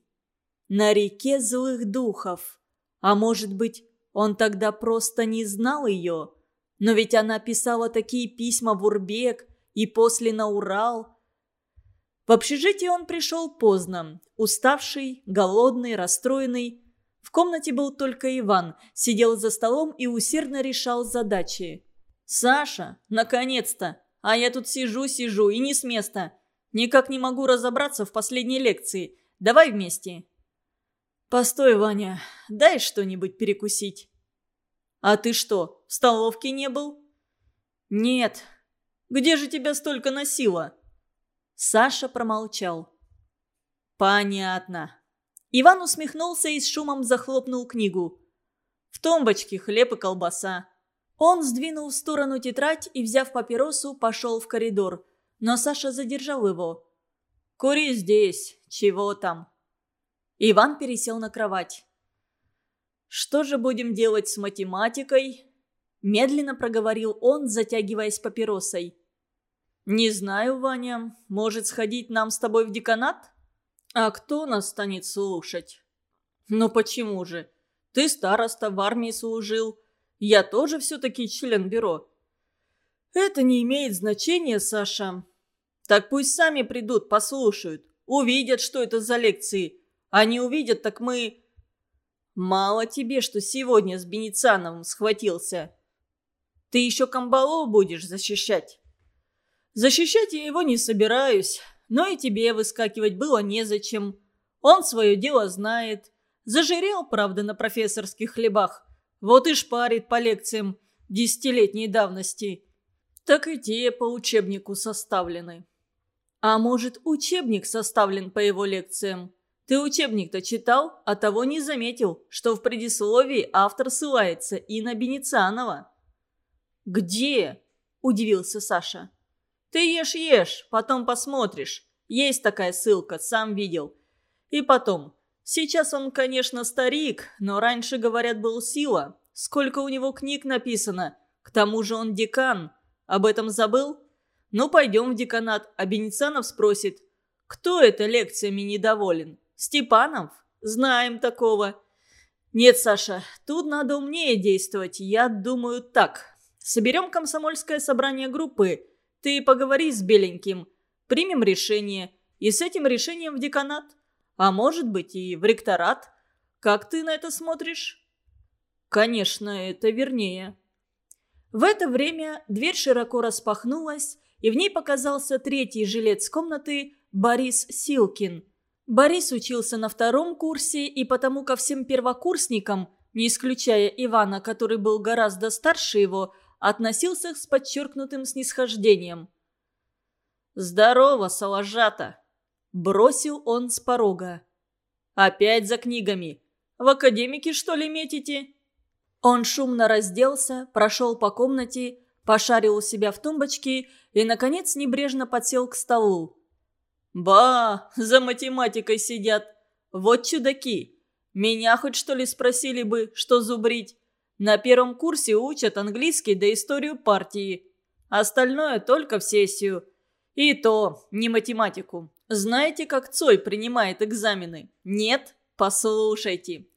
На реке злых духов. А может быть, он тогда просто не знал ее? Но ведь она писала такие письма в Урбек и после на Урал. В общежитие он пришел поздно, уставший, голодный, расстроенный. В комнате был только Иван, сидел за столом и усердно решал задачи. «Саша, наконец-то! А я тут сижу-сижу и не с места. Никак не могу разобраться в последней лекции. Давай вместе». «Постой, Ваня, дай что-нибудь перекусить». «А ты что, в столовке не был?» «Нет. Где же тебя столько носило?» Саша промолчал. «Понятно». Иван усмехнулся и с шумом захлопнул книгу. В тумбочке хлеб и колбаса». Он сдвинул в сторону тетрадь и, взяв папиросу, пошел в коридор. Но Саша задержал его. «Кури здесь. Чего там?» Иван пересел на кровать. «Что же будем делать с математикой?» Медленно проговорил он, затягиваясь папиросой. «Не знаю, Ваня. Может, сходить нам с тобой в деканат? А кто нас станет слушать?» «Ну почему же? Ты староста, в армии служил. Я тоже все-таки член бюро». «Это не имеет значения, Саша. Так пусть сами придут, послушают, увидят, что это за лекции. Они увидят, так мы...» «Мало тебе, что сегодня с Беницановым схватился. Ты еще Камбалова будешь защищать?» «Защищать я его не собираюсь, но и тебе выскакивать было незачем. Он свое дело знает. Зажирел, правда, на профессорских хлебах. Вот и шпарит по лекциям десятилетней давности. Так и те по учебнику составлены. А может, учебник составлен по его лекциям? Ты учебник-то читал, а того не заметил, что в предисловии автор ссылается и на Беницанова. «Где?» – удивился Саша. «Ты ешь-ешь, потом посмотришь. Есть такая ссылка, сам видел. И потом, Сейчас он, конечно, старик, но раньше, говорят, был сила. Сколько у него книг написано. К тому же он декан. Об этом забыл? Ну, пойдем в деканат, а Беницанов спросит. Кто это лекциями недоволен? Степанов? Знаем такого. Нет, Саша, тут надо умнее действовать. Я думаю так. Соберем комсомольское собрание группы. Ты поговори с Беленьким. Примем решение. И с этим решением в деканат. А может быть и в ректорат. Как ты на это смотришь? Конечно, это вернее. В это время дверь широко распахнулась, и в ней показался третий жилец комнаты Борис Силкин. Борис учился на втором курсе, и потому ко всем первокурсникам, не исключая Ивана, который был гораздо старше его, относился с подчеркнутым снисхождением. «Здорово, Салажата!» Бросил он с порога. «Опять за книгами. В академике, что ли, метите?» Он шумно разделся, прошел по комнате, пошарил у себя в тумбочке и, наконец, небрежно подсел к столу. «Ба, за математикой сидят. Вот чудаки. Меня хоть что ли спросили бы, что зубрить. На первом курсе учат английский да историю партии. Остальное только в сессию. И то не математику. Знаете, как Цой принимает экзамены? Нет? Послушайте.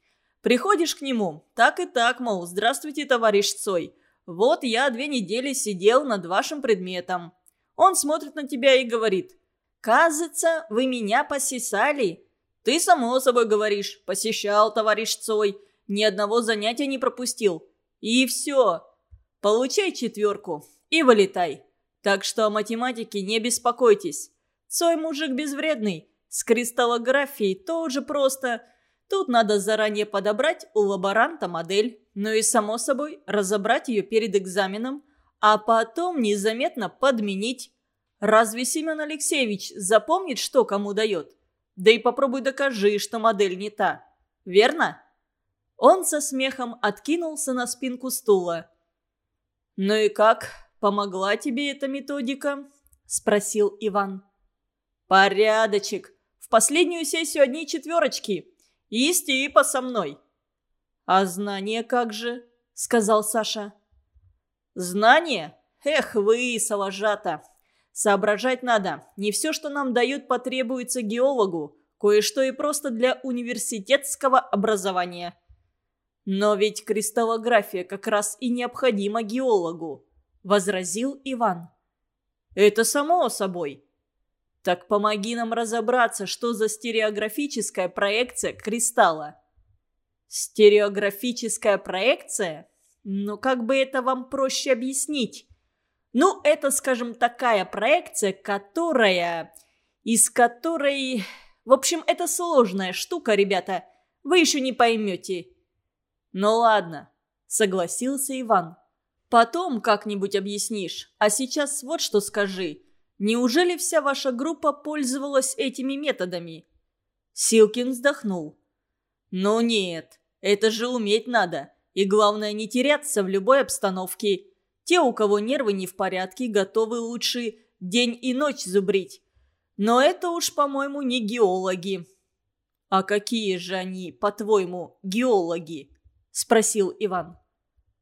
Приходишь к нему, так и так, мол, здравствуйте, товарищ Цой. Вот я две недели сидел над вашим предметом. Он смотрит на тебя и говорит, «Кажется, вы меня посесали». Ты само собой говоришь, посещал, товарищ Цой, ни одного занятия не пропустил. И все. Получай четверку и вылетай. Так что о математике не беспокойтесь. Цой мужик безвредный. С кристаллографией тоже просто. Тут надо заранее подобрать у лаборанта модель, ну и, само собой, разобрать ее перед экзаменом, а потом незаметно подменить. Разве Семен Алексеевич запомнит, что кому дает? Да и попробуй докажи, что модель не та. Верно? Он со смехом откинулся на спинку стула. «Ну и как? Помогла тебе эта методика?» – спросил Иван. «Порядочек. В последнюю сессию одни четверочки. И Стипа со мной». «А знание как же?» — сказал Саша. «Знание? Эх вы, салажата. Соображать надо. Не все, что нам дают, потребуется геологу. Кое-что и просто для университетского образования». «Но ведь кристаллография как раз и необходима геологу», — возразил Иван. «Это само собой. Так помоги нам разобраться, что за стереографическая проекция кристалла. Стереографическая проекция? Ну, как бы это вам проще объяснить? Ну, это, скажем, такая проекция, которая... Из которой... В общем, это сложная штука, ребята. Вы еще не поймете. Ну ладно, согласился Иван. Потом как-нибудь объяснишь. А сейчас вот что скажи. Неужели вся ваша группа пользовалась этими методами?» Силкин вздохнул. «Ну нет, это же уметь надо. И главное, не теряться в любой обстановке. Те, у кого нервы не в порядке, готовы лучше день и ночь зубрить. Но это уж, по-моему, не геологи. «А какие же они, по-твоему, геологи?» – спросил Иван.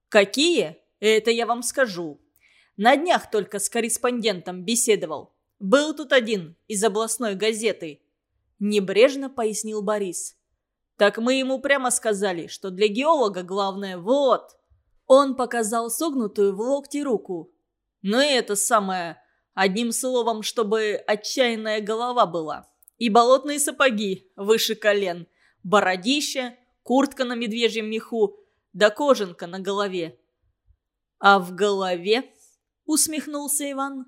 «Какие? Это я вам скажу. На днях только с корреспондентом беседовал. Был тут один из областной газеты». Небрежно пояснил Борис. «Так мы ему прямо сказали, что для геолога главное вот». Он показал согнутую в локте руку. «Ну и это самое Одним словом, чтобы отчаянная голова была. И болотные сапоги выше колен, бородище, куртка на медвежьем меху, да кожанка на голове. «А в голове?» – усмехнулся Иван.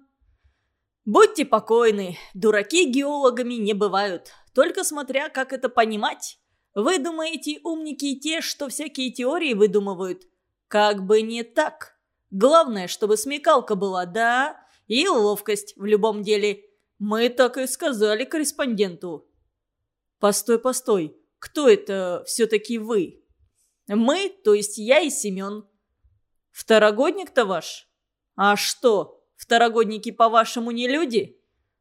«Будьте покойны, дураки геологами не бывают, только смотря, как это понимать. Вы думаете, умники те, что всякие теории выдумывают? Как бы не так. Главное, чтобы смекалка была, да, и ловкость в любом деле. Мы так и сказали корреспонденту». «Постой, постой. Кто это все-таки вы?» «Мы, то есть я и Семен». «Второгодник-то ваш?» «А что, второгодники, по-вашему, не люди?»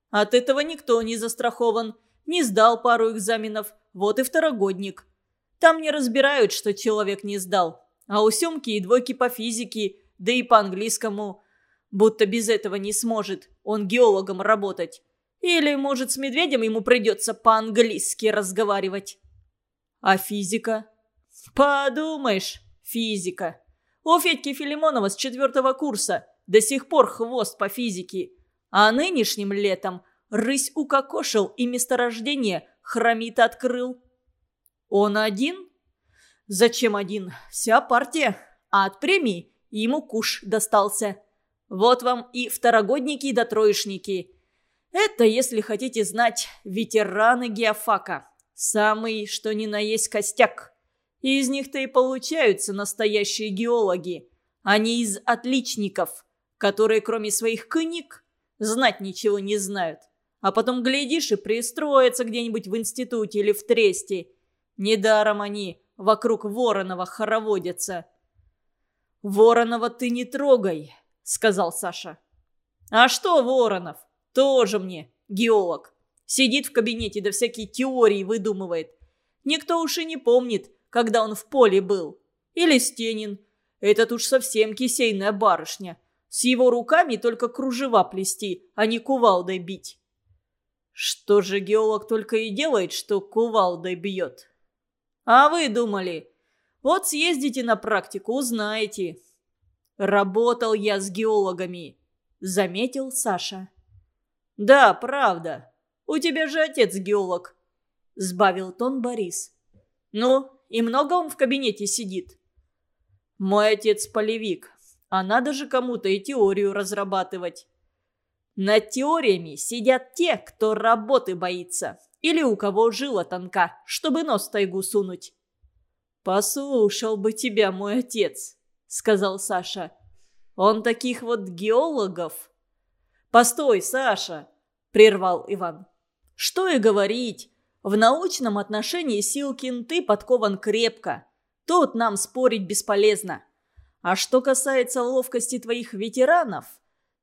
«От этого никто не застрахован. Не сдал пару экзаменов, вот и второгодник. Там не разбирают, что человек не сдал. А у Семки и двойки по физике, да и по английскому. Будто без этого не сможет он геологом работать. Или, может, с медведем ему придется по-английски разговаривать. А физика? Подумаешь, физика. У Федьки Филимонова с четвертого курса до сих пор хвост по физике. А нынешним летом рысь укокошил и месторождение хромит открыл. Он один? Зачем один? Вся партия. А от премии ему куш достался. Вот вам и второгодники да троечники. Это, если хотите знать, ветераны геофака. Самый, что ни на есть костяк. из них-то и получаются настоящие геологи. Они из отличников, которые кроме своих книг знать ничего не знают. А потом глядишь и пристроятся где-нибудь в институте или в тресте. Недаром они вокруг Воронова хороводятся. Воронова ты не трогай. — сказал Саша. «А что Воронов? Тоже мне геолог. Сидит в кабинете да всякие теории выдумывает. Никто уж и не помнит, когда он в поле был. Или Стенин. Этот уж совсем кисейная барышня. С его руками только кружева плести, а не кувалдой бить». «Что же геолог только и делает, что кувалдой бьет?» «А вы думали? Вот съездите на практику, узнаете. «Работал я с геологами», — заметил Саша. «Да, правда. У тебя же отец геолог», — сбавил тон Борис. «Ну, и много он в кабинете сидит?» «Мой отец полевик, а надо же кому-то и теорию разрабатывать». «Над теориями сидят те, кто работы боится, или у кого жила тонка, чтобы нос в тайгу сунуть». «Послушал бы тебя мой отец», сказал Саша. «Он таких вот геологов...» «Постой, Саша!» – прервал Иван. «Что и говорить. В научном отношении Силкин ты подкован крепко. Тут нам спорить бесполезно. А что касается ловкости твоих ветеранов,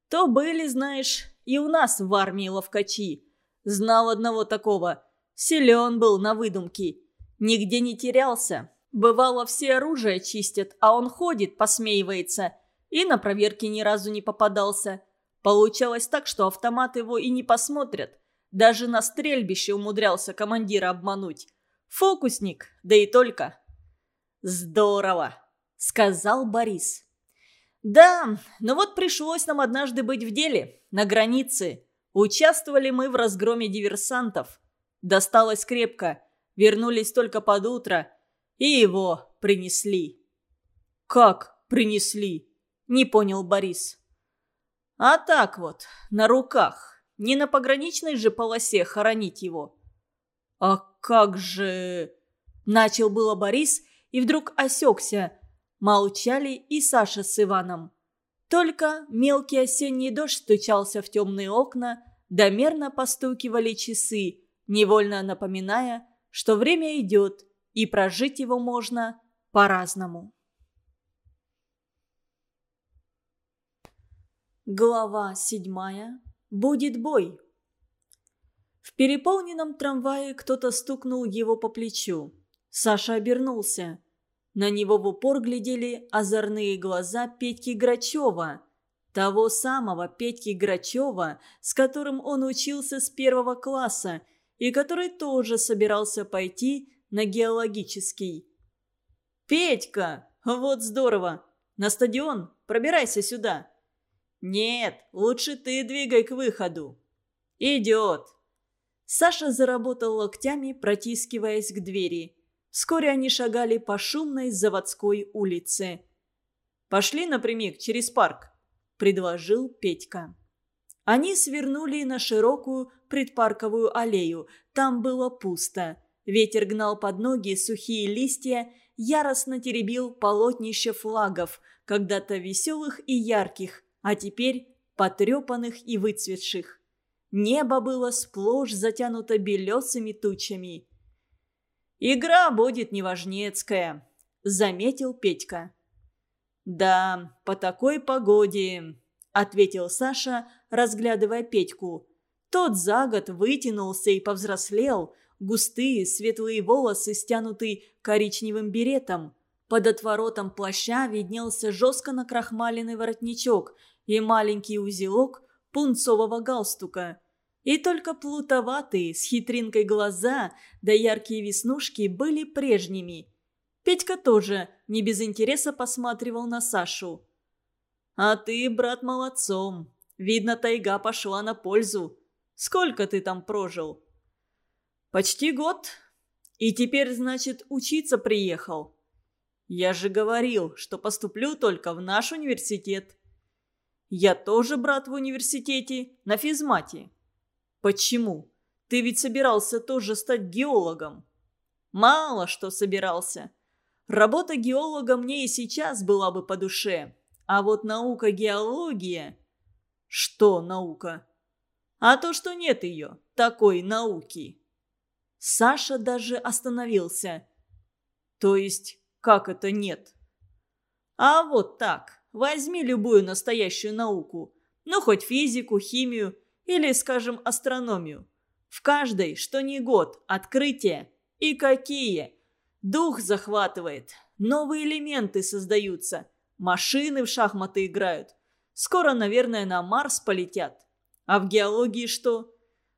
то были, знаешь, и у нас в армии ловкачи. Знал одного такого. Силен был на выдумки. Нигде не терялся. Бывало, все оружие чистят, а он ходит, посмеивается. И на проверке ни разу не попадался. Получалось так, что автомат его и не посмотрят. Даже на стрельбище умудрялся командира обмануть. Фокусник, да и только. «Здорово», — сказал Борис. «Да, но вот пришлось нам однажды быть в деле, на границе. Участвовали мы в разгроме диверсантов. Досталось крепко. Вернулись только под утро. И его принесли». «Как принесли?» – не понял Борис. «А так вот, на руках. Не на пограничной же полосе хоронить его. «А как же...» Начал было Борис и вдруг осекся. Молчали и Саша с Иваном. Только мелкий осенний дождь стучался в темные окна, домерно постукивали часы, невольно напоминая, что время идет, и прожить его можно по-разному. Глава седьмая Будет бой. В переполненном трамвае кто-то стукнул его по плечу. Саша обернулся. На него в упор глядели озорные глаза Петьки Грачева. Того самого Петьки Грачева, с которым он учился с первого класса и который тоже собирался пойти на геологический. «Петька! Вот здорово! На стадион? Пробирайся сюда!» «Нет, лучше ты двигай к выходу». «Идет». Саша заработал локтями, протискиваясь к двери. Вскоре они шагали по шумной заводской улице. «Пошли напрямик через парк», – предложил Петька. Они свернули на широкую предпарковую аллею. Там было пусто. Ветер гнал под ноги сухие листья, яростно теребил полотнище флагов, когда-то веселых и ярких, а теперь потрепанных и выцветших. Небо было сплошь затянуто белесыми тучами. «Игра будет неважнецкая», — заметил Петька. «Да, по такой погоде», — ответил Саша, разглядывая Петьку. Тот за год вытянулся и повзрослел, густые светлые волосы, стянутые коричневым беретом. Под отворотом плаща виднелся жестко накрахмаленный воротничок и маленький узелок пунцового галстука. И только плутоватые, с хитринкой глаза, да яркие веснушки были прежними. Петька тоже не без интереса посматривал на Сашу. «А ты, брат, молодцом. Видно, тайга пошла на пользу. Сколько ты там прожил?» «Почти год. И теперь, значит, учиться приехал». «Я же говорил, что поступлю только в наш университет». «Я тоже брат в университете, на физмате». «Почему? Ты ведь собирался тоже стать геологом». «Мало что собирался. Работа геолога мне и сейчас была бы по душе. А вот наука геология...» «Что наука?» «А то, что нет ее, такой науки». Саша даже остановился. «То есть как это нет? А вот так. Возьми любую настоящую науку. Ну, хоть физику, химию или, скажем, астрономию. В каждой, что ни год, открытия. И какие? Дух захватывает. Новые элементы создаются. Машины в шахматы играют. Скоро, наверное, на Марс полетят. А в геологии что?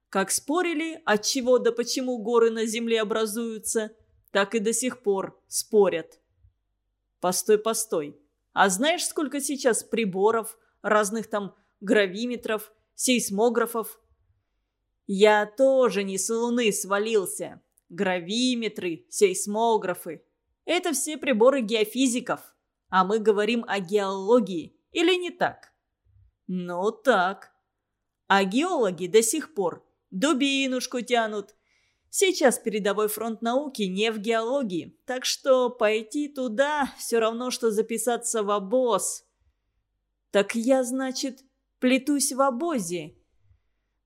Как спорили, от чего да почему горы на Земле образуются – так и до сих пор спорят. Постой, постой. А знаешь, сколько сейчас приборов, разных там гравиметров, сейсмографов? Я тоже не с луны свалился. Гравиметры, сейсмографы. Это все приборы геофизиков. А мы говорим о геологии. Или не так? Ну так. А геологи до сих пор дубинушку тянут, Сейчас передовой фронт науки не в геологии, так что пойти туда все равно, что записаться в обоз. Так я, значит, плетусь в обозе.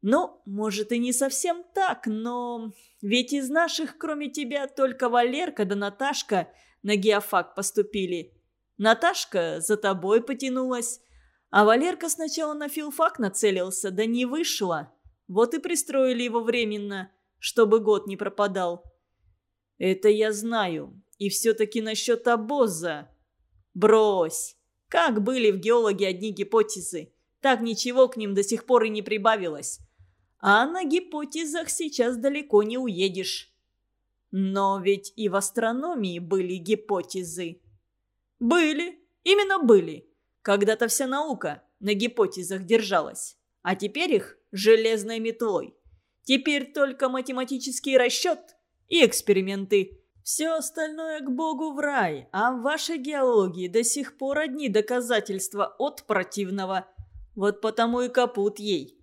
Ну, может и не совсем так, но ведь из наших, кроме тебя, только Валерка да Наташка на геофак поступили. Наташка за тобой потянулась, а Валерка сначала на филфак нацелился, да не вышло. Вот и пристроили его временно – чтобы год не пропадал. Это я знаю. И все-таки насчет обоза. Брось. Как были в геологии одни гипотезы, так ничего к ним до сих пор и не прибавилось. А на гипотезах сейчас далеко не уедешь. Но ведь и в астрономии были гипотезы. Были, именно были. Когда-то вся наука на гипотезах держалась, а теперь их железной метлой. Теперь только математический расчет и эксперименты. Все остальное к богу в рай, а в вашей геологии до сих пор одни доказательства от противного. Вот потому и капут ей.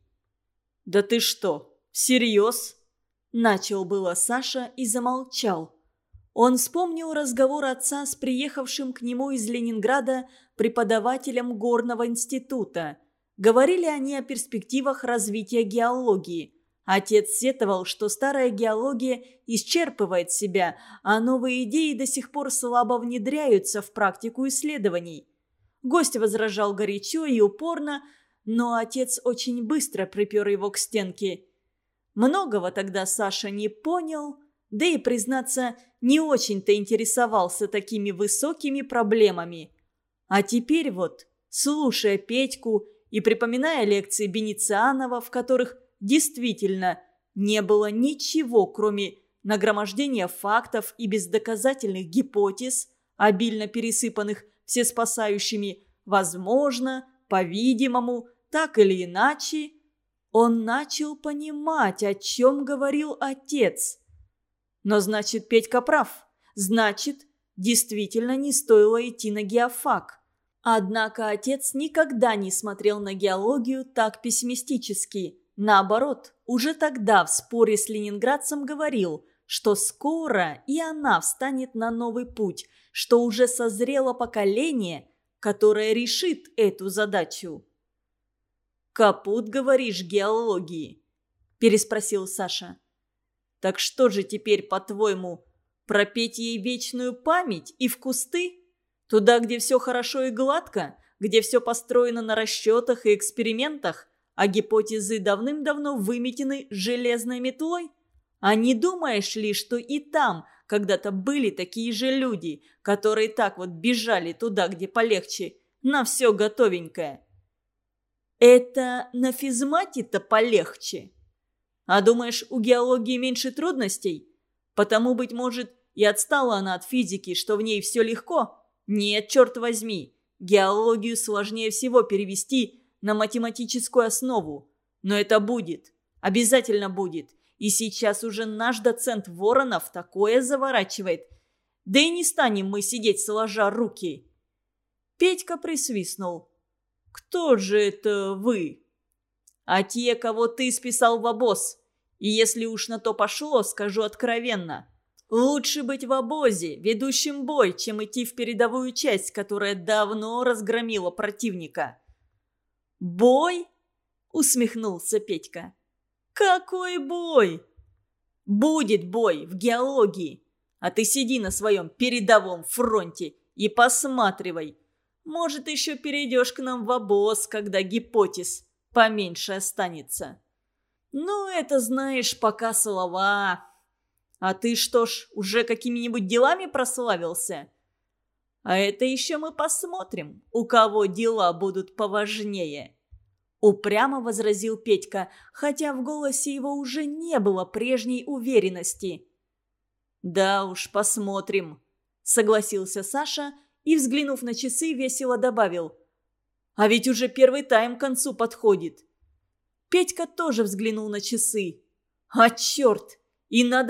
«Да ты что, всерьез?» Начал было Саша и замолчал. Он вспомнил разговор отца с приехавшим к нему из Ленинграда преподавателем горного института. Говорили они о перспективах развития геологии – Отец сетовал, что старая геология исчерпывает себя, а новые идеи до сих пор слабо внедряются в практику исследований. Гость возражал горячо и упорно, но отец очень быстро припер его к стенке. Многого тогда Саша не понял, да и, признаться, не очень-то интересовался такими высокими проблемами. А теперь вот, слушая Петьку и припоминая лекции Беницианова, в которых действительно не было ничего, кроме нагромождения фактов и бездоказательных гипотез, обильно пересыпанных всеспасающими «возможно», «по-видимому», «так или иначе», он начал понимать, о чем говорил отец. Но значит, Петька прав. Значит, действительно не стоило идти на геофак. Однако отец никогда не смотрел на геологию так пессимистически. Наоборот, уже тогда в споре с ленинградцем говорил, что скоро и она встанет на новый путь, что уже созрело поколение, которое решит эту задачу. «Капут, говоришь, геологии?» – переспросил Саша. «Так что же теперь, по-твоему, пропеть ей вечную память и в кусты?» Туда, где все хорошо и гладко, где все построено на расчетах и экспериментах, а гипотезы давным-давно выметены железной метлой? А не думаешь ли, что и там когда-то были такие же люди, которые так вот бежали туда, где полегче, на все готовенькое? Это на физмате-то полегче. А думаешь, у геологии меньше трудностей? Потому, быть может, и отстала она от физики, что в ней все легко – нет, черт возьми, геологию сложнее всего перевести на математическую основу. Но это будет. Обязательно будет. И сейчас уже наш доцент Воронов такое заворачивает. Да и не станем мы сидеть сложа руки. Петька присвистнул. «Кто же это вы?» «А те, кого ты списал в обоз. И если уж на то пошло, скажу откровенно. Лучше быть в обозе, ведущим бой, чем идти в передовую часть, которая давно разгромила противника. «Бой?» – усмехнулся Петька. «Какой бой?» «Будет бой в геологии, а ты сиди на своем передовом фронте и посматривай. Может, еще перейдешь к нам в обоз, когда гипотез поменьше останется». «Ну, это, знаешь, пока слова», а ты что ж, уже какими-нибудь делами прославился? А это еще мы посмотрим, у кого дела будут поважнее. Упрямо возразил Петька, хотя в голосе его уже не было прежней уверенности. «Да уж, посмотрим», — согласился Саша и, взглянув на часы, весело добавил. «А ведь уже первый тайм к концу подходит». Петька тоже взглянул на часы. «А черт! И надо